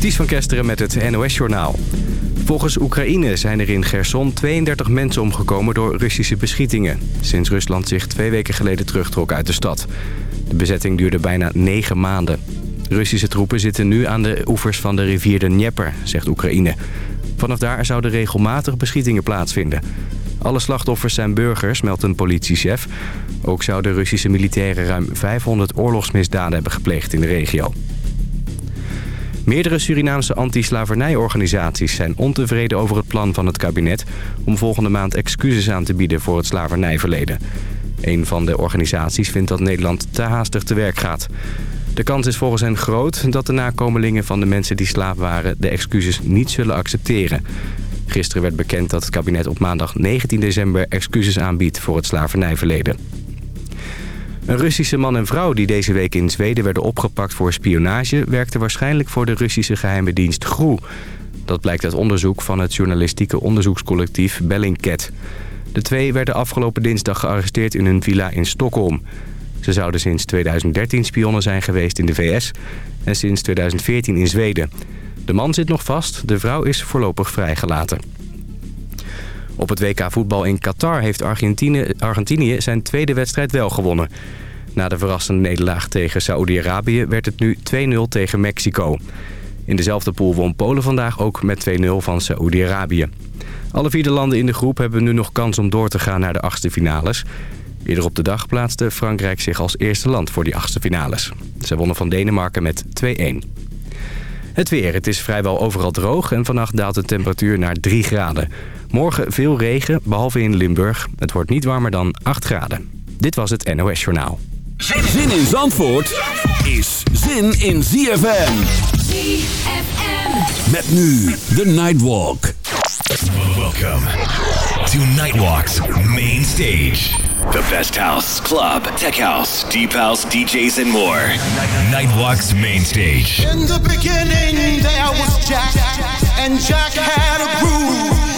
Ties van Kesteren met het NOS-journaal. Volgens Oekraïne zijn er in Gerson 32 mensen omgekomen door Russische beschietingen. Sinds Rusland zich twee weken geleden terugtrok uit de stad. De bezetting duurde bijna negen maanden. Russische troepen zitten nu aan de oevers van de rivier de Dnieper, zegt Oekraïne. Vanaf daar zouden regelmatig beschietingen plaatsvinden. Alle slachtoffers zijn burgers, meldt een politiechef. Ook zouden Russische militairen ruim 500 oorlogsmisdaden hebben gepleegd in de regio. Meerdere Surinaamse anti-slavernijorganisaties zijn ontevreden over het plan van het kabinet... om volgende maand excuses aan te bieden voor het slavernijverleden. Een van de organisaties vindt dat Nederland te haastig te werk gaat. De kans is volgens hen groot dat de nakomelingen van de mensen die slaaf waren... de excuses niet zullen accepteren. Gisteren werd bekend dat het kabinet op maandag 19 december excuses aanbiedt voor het slavernijverleden. Een Russische man en vrouw die deze week in Zweden werden opgepakt voor spionage... werkten waarschijnlijk voor de Russische geheime dienst GRU. Dat blijkt uit onderzoek van het journalistieke onderzoekscollectief Bellingcat. De twee werden afgelopen dinsdag gearresteerd in een villa in Stockholm. Ze zouden sinds 2013 spionnen zijn geweest in de VS en sinds 2014 in Zweden. De man zit nog vast, de vrouw is voorlopig vrijgelaten. Op het WK voetbal in Qatar heeft Argentinië, Argentinië zijn tweede wedstrijd wel gewonnen. Na de verrassende nederlaag tegen Saoedi-Arabië werd het nu 2-0 tegen Mexico. In dezelfde pool won Polen vandaag ook met 2-0 van Saoedi-Arabië. Alle vier de landen in de groep hebben nu nog kans om door te gaan naar de achtste finales. Eerder op de dag plaatste Frankrijk zich als eerste land voor die achtste finales. Ze wonnen van Denemarken met 2-1. Het weer. Het is vrijwel overal droog en vannacht daalt de temperatuur naar 3 graden. Morgen veel regen, behalve in Limburg. Het wordt niet warmer dan 8 graden. Dit was het NOS Journaal. Zin in Zandvoort is zin in ZFM. ZFM. Met nu de Nightwalk. Welcome to Nightwalk's main stage. The best house, club, tech house, deep house, DJs, and more. Nightwalk's main stage. In the beginning, there was Jack, and Jack had a groove.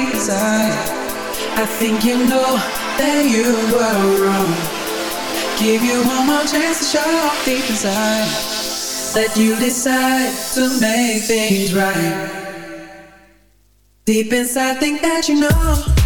Inside, I think you know that you were wrong. Give you one more chance to show. Deep inside, that you decide to make things right. Deep inside, think that you know.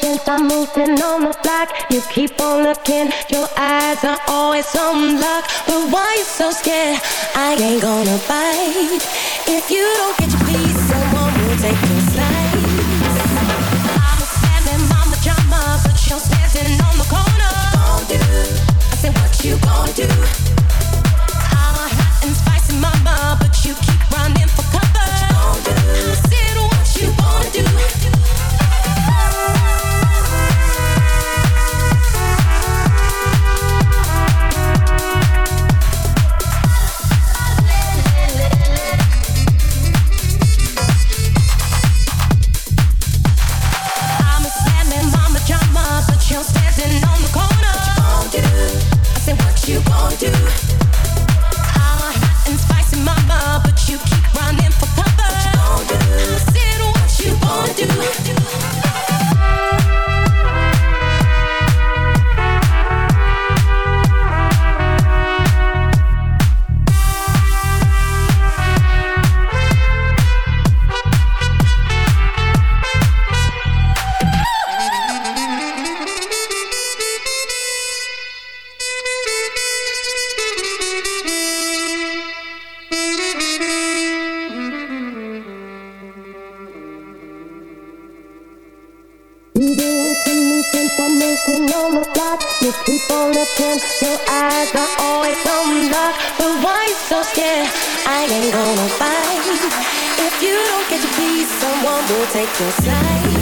since I'm moving on the block. You keep on looking, your eyes are always on lock. But why you so scared? I ain't gonna bite. If you don't get your piece, someone will take your slice. I'm a slamming mama drama, but you're standing on the corner. Gonna do. I said, what you gonna do? I'm a hot and spicy mama, on, we'll take your side.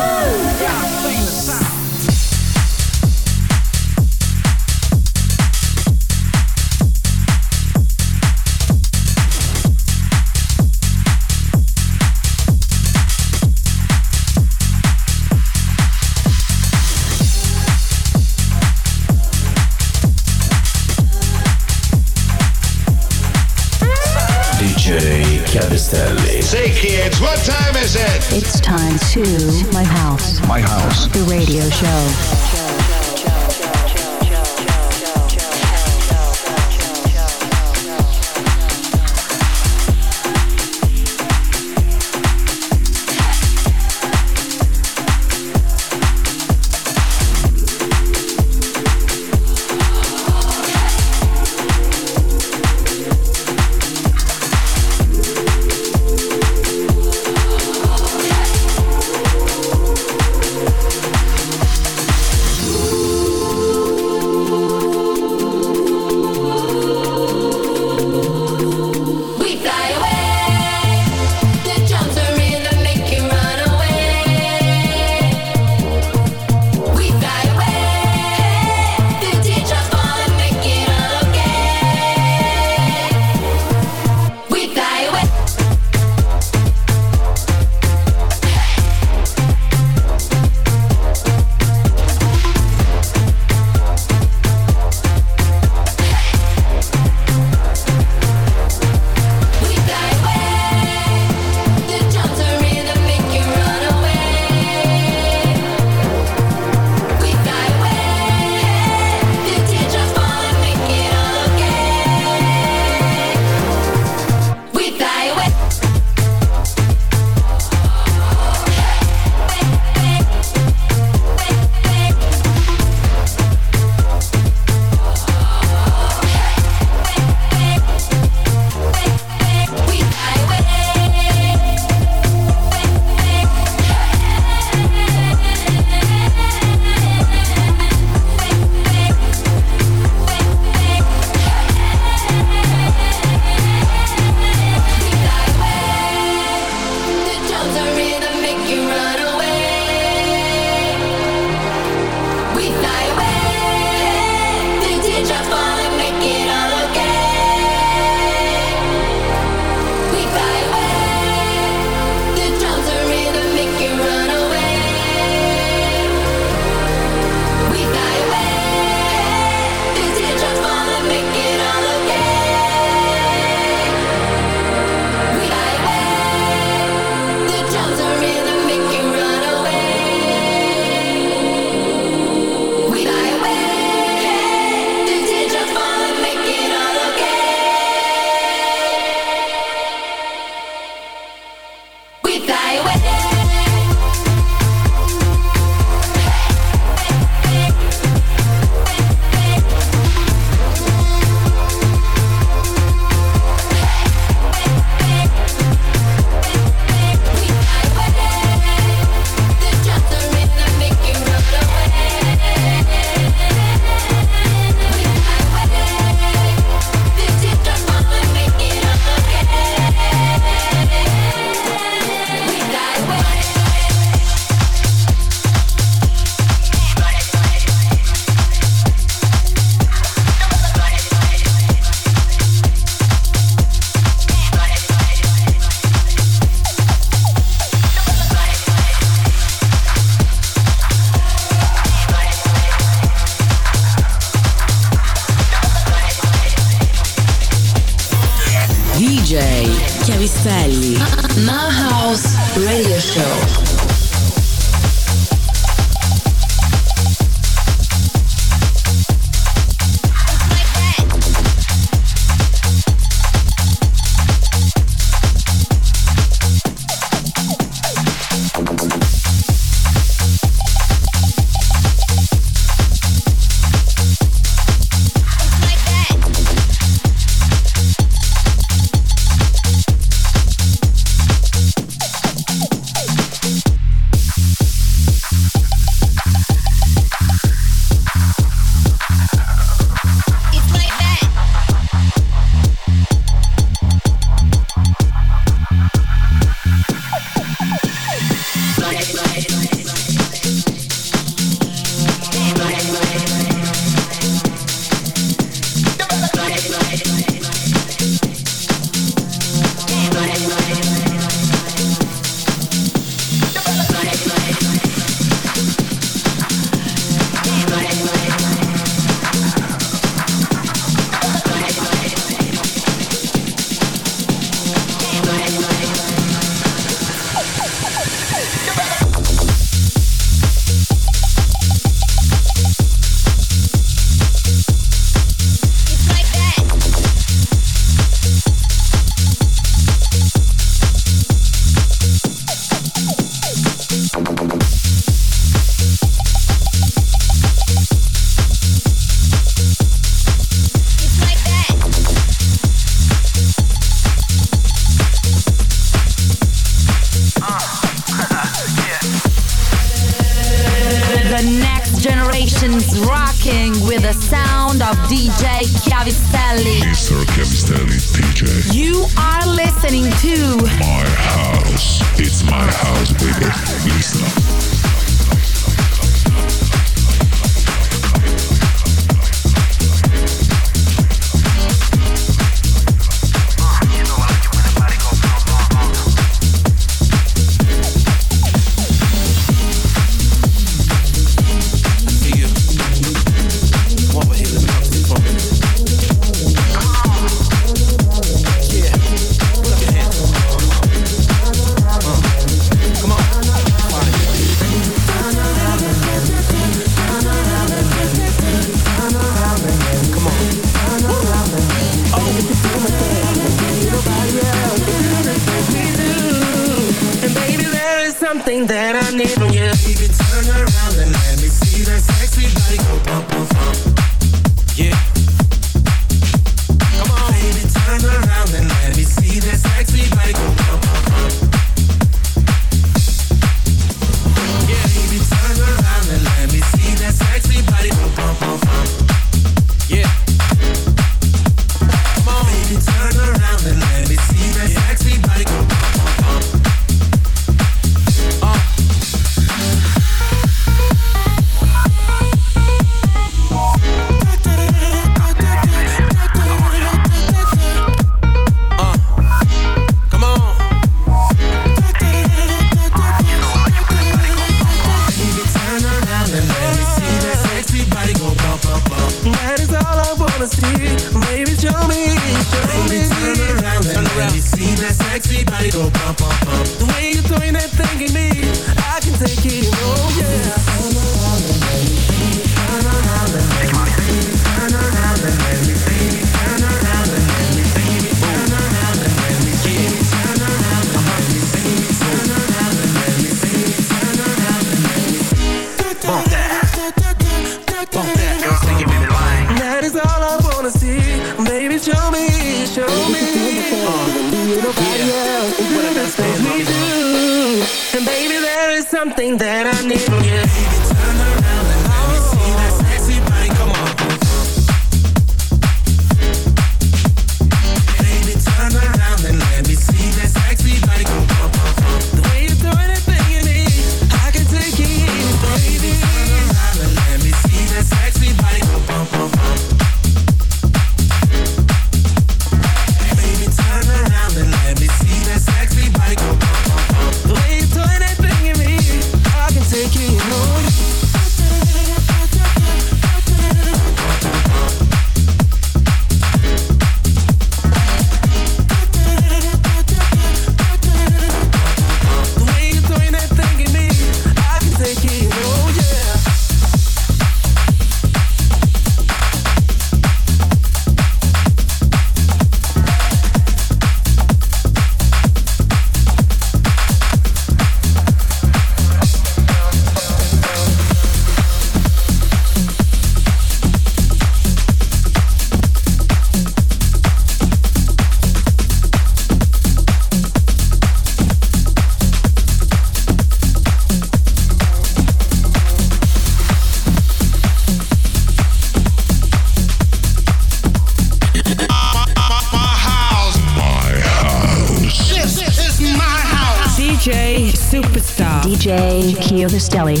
Cavistelli.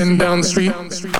up and down the street.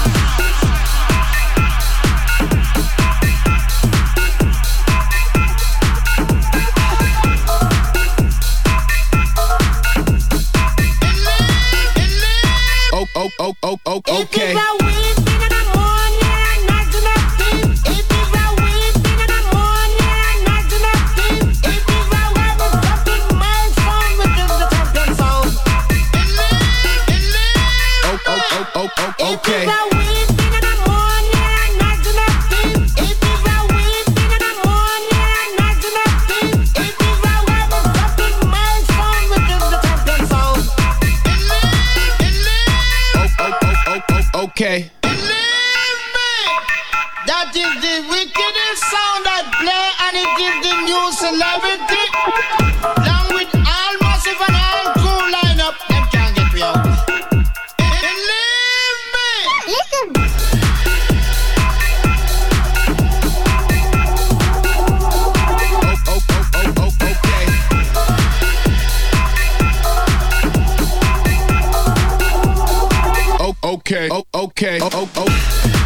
okay, oh, oh. oh.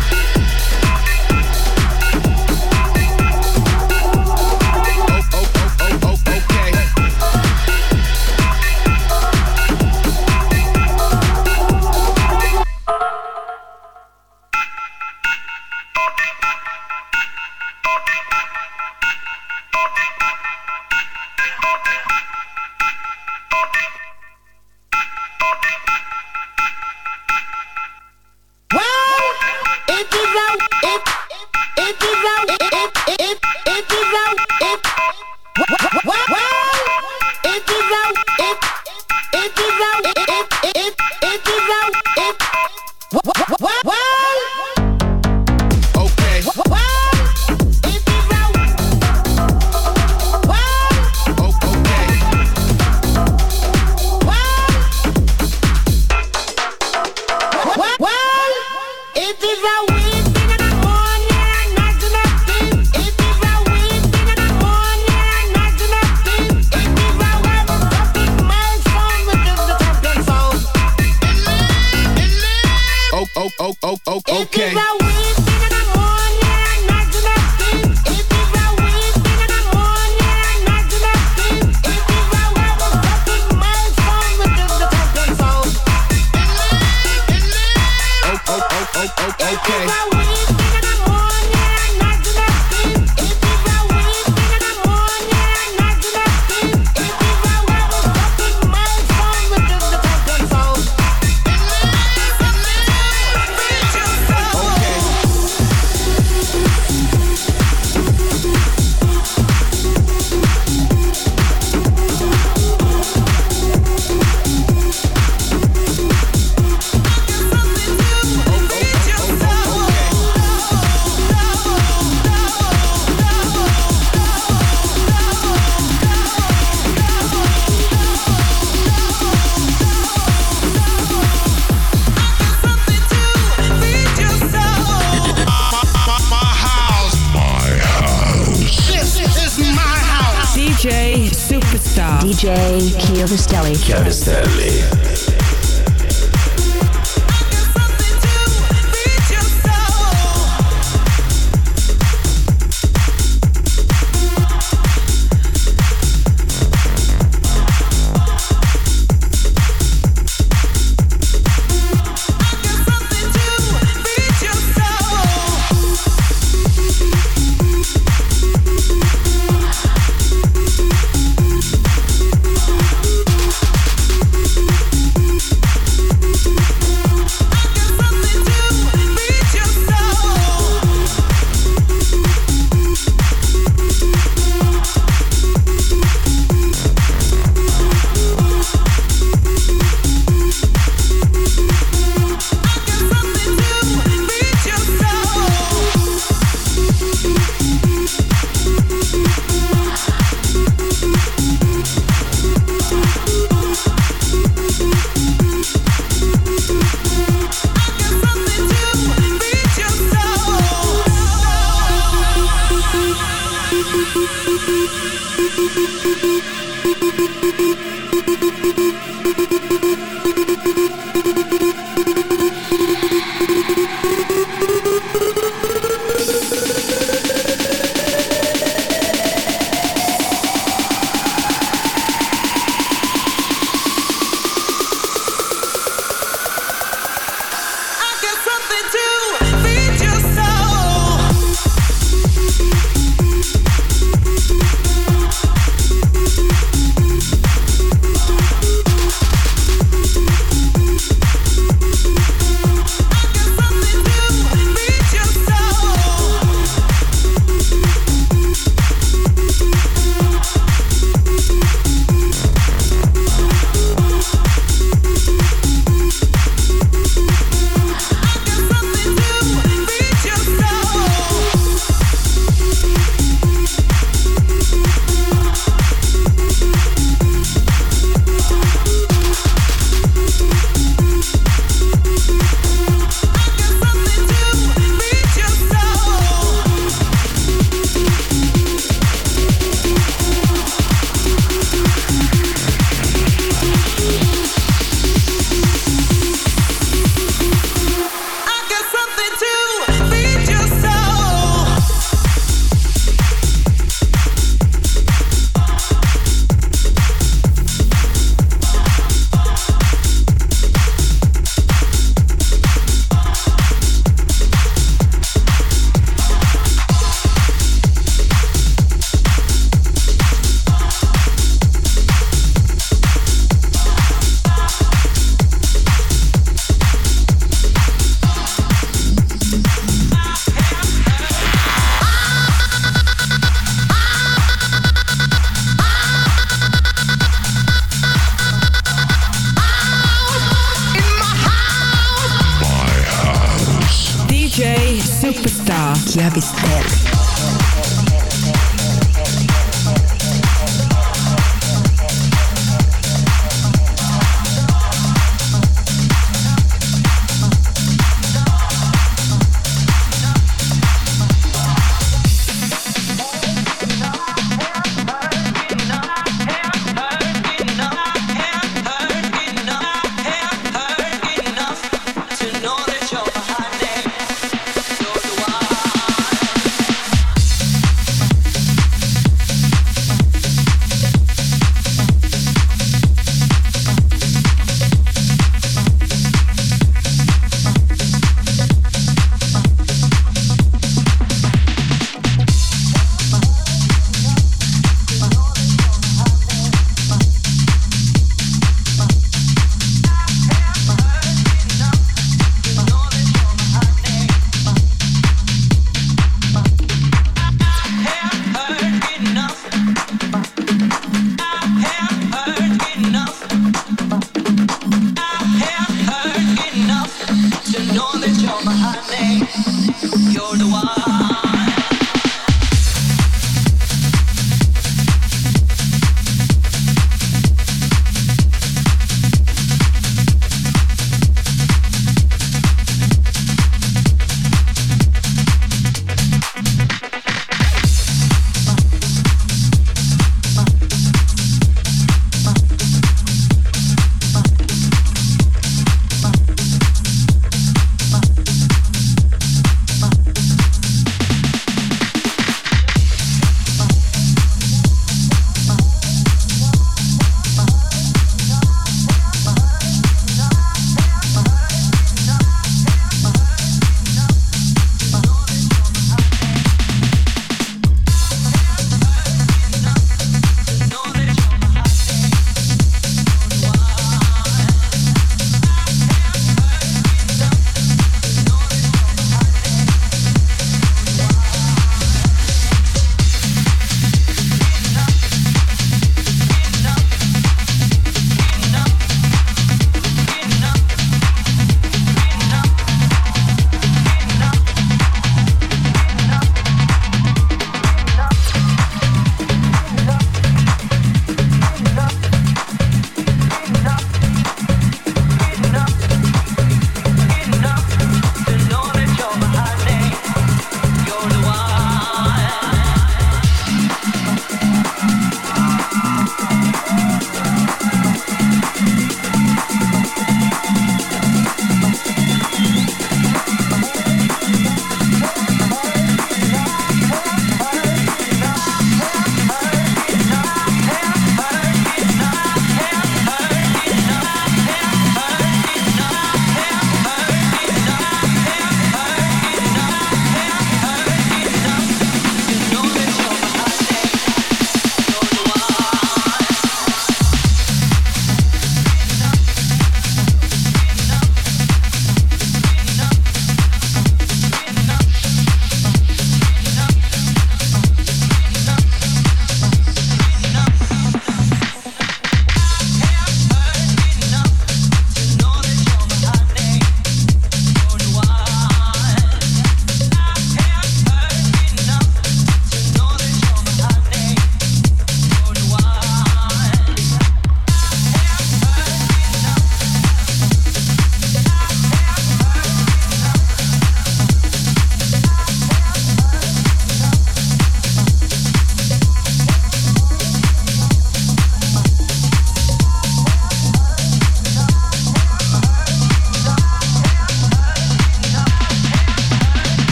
javi sterk.